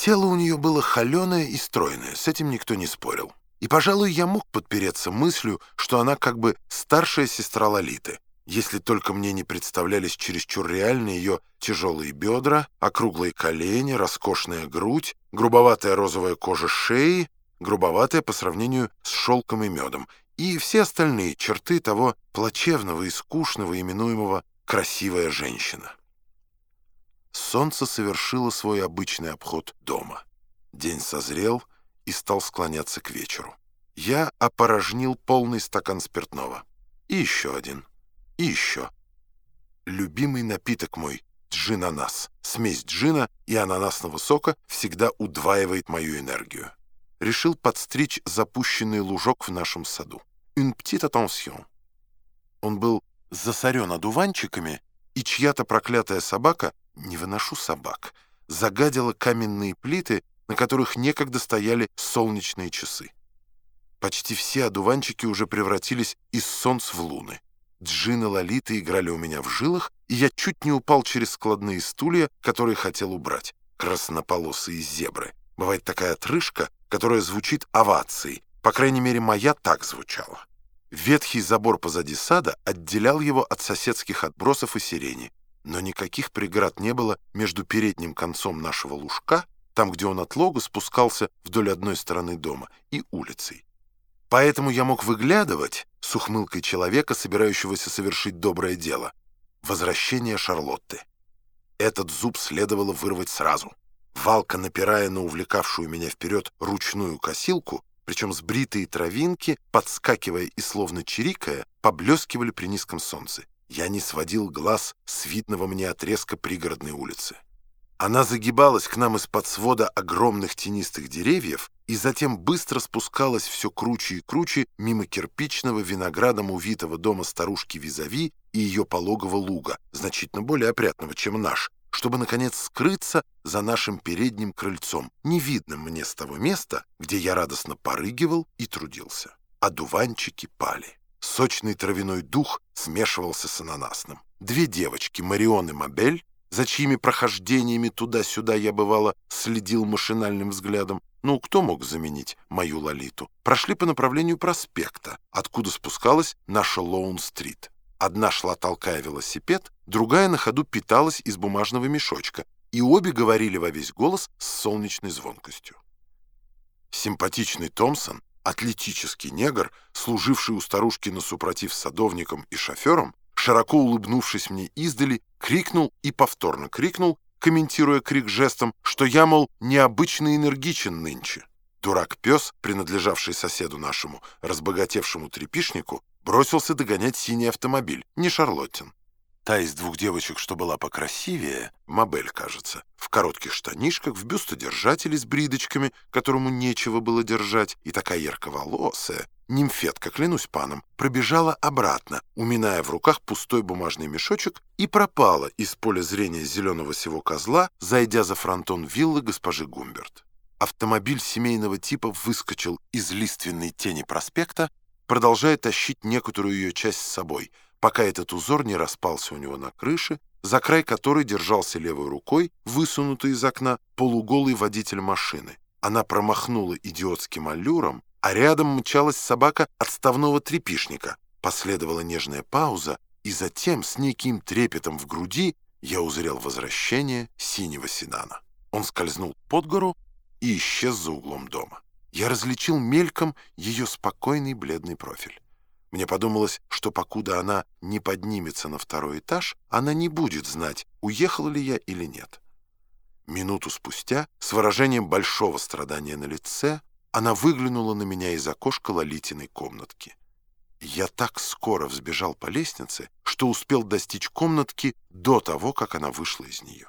Тело у нее было холеное и стройное, с этим никто не спорил. И, пожалуй, я мог подпереться мыслью, что она как бы старшая сестра Лолиты, если только мне не представлялись чересчур реальные ее тяжелые бедра, округлые колени, роскошная грудь, грубоватая розовая кожа шеи, грубоватая по сравнению с шелком и медом, и все остальные черты того плачевного и скучного, именуемого «красивая женщина». Солнце совершило свой обычный обход дома. День созрел и стал склоняться к вечеру. Я опорожнил полный стакан спиртного. И еще один. И еще. Любимый напиток мой — джин-ананас. Смесь джина и ананасного сока всегда удваивает мою энергию. Решил подстричь запущенный лужок в нашем саду. Une petite attention. Он был засорен одуванчиками, и чья-то проклятая собака не выношу собак, загадила каменные плиты, на которых некогда стояли солнечные часы. Почти все одуванчики уже превратились из солнц в луны. Джин и Лолита играли у меня в жилах, и я чуть не упал через складные стулья, которые хотел убрать. Краснополосые зебры. Бывает такая отрыжка, которая звучит овацией. По крайней мере, моя так звучала. Ветхий забор позади сада отделял его от соседских отбросов и сирени. Но никаких преград не было между передним концом нашего лужка, там, где он от лога спускался вдоль одной стороны дома, и улицей. Поэтому я мог выглядывать с ухмылкой человека, собирающегося совершить доброе дело. Возвращение Шарлотты. Этот зуб следовало вырвать сразу. Валка, напирая на увлекавшую меня вперед ручную косилку, причем сбритые травинки, подскакивая и словно чирикая, поблескивали при низком солнце. Я не сводил глаз с видного мне отрезка пригородной улицы. Она загибалась к нам из-под свода огромных тенистых деревьев и затем быстро спускалась все круче и круче мимо кирпичного виноградом увитого дома старушки Визави и ее пологого луга, значительно более опрятного, чем наш, чтобы, наконец, скрыться за нашим передним крыльцом, невидным мне с того места, где я радостно порыгивал и трудился. А дуванчики пали. Сочный травяной дух смешивался с ананасным. Две девочки, Марион и Мобель, за чьими прохождениями туда-сюда я, бывало, следил машинальным взглядом, ну, кто мог заменить мою Лолиту, прошли по направлению проспекта, откуда спускалась наша Лоун-стрит. Одна шла, толкая велосипед, другая на ходу питалась из бумажного мешочка, и обе говорили во весь голос с солнечной звонкостью. Симпатичный Томпсон Атлетический негр, служивший у старушки на супротив садовником и шофером, широко улыбнувшись мне издали, крикнул и повторно крикнул, комментируя крик жестом, что я, мол, необычно энергичен нынче. Дурак-пес, принадлежавший соседу нашему, разбогатевшему трепишнику, бросился догонять синий автомобиль, не Шарлоттин. Та из двух девочек, что была покрасивее, Мабель, кажется, в коротких штанишках, в бюстодержателе с бридочками, которому нечего было держать, и такая ярковолосая, нимфетка, клянусь паном, пробежала обратно, уминая в руках пустой бумажный мешочек и пропала из поля зрения зеленого сего козла, зайдя за фронтон виллы госпожи Гумберт. Автомобиль семейного типа выскочил из лиственной тени проспекта, продолжая тащить некоторую ее часть с собой — пока этот узор не распался у него на крыше, за край которой держался левой рукой, высунутый из окна, полуголый водитель машины. Она промахнула идиотским аллюром, а рядом мчалась собака отставного трепишника. Последовала нежная пауза, и затем с неким трепетом в груди я узрел возвращение синего седана. Он скользнул под гору и исчез за углом дома. Я различил мельком ее спокойный бледный профиль. Мне подумалось, что покуда она не поднимется на второй этаж, она не будет знать, уехал ли я или нет. Минуту спустя, с выражением большого страдания на лице, она выглянула на меня из окошка Лолитиной комнатки. Я так скоро взбежал по лестнице, что успел достичь комнатки до того, как она вышла из нее.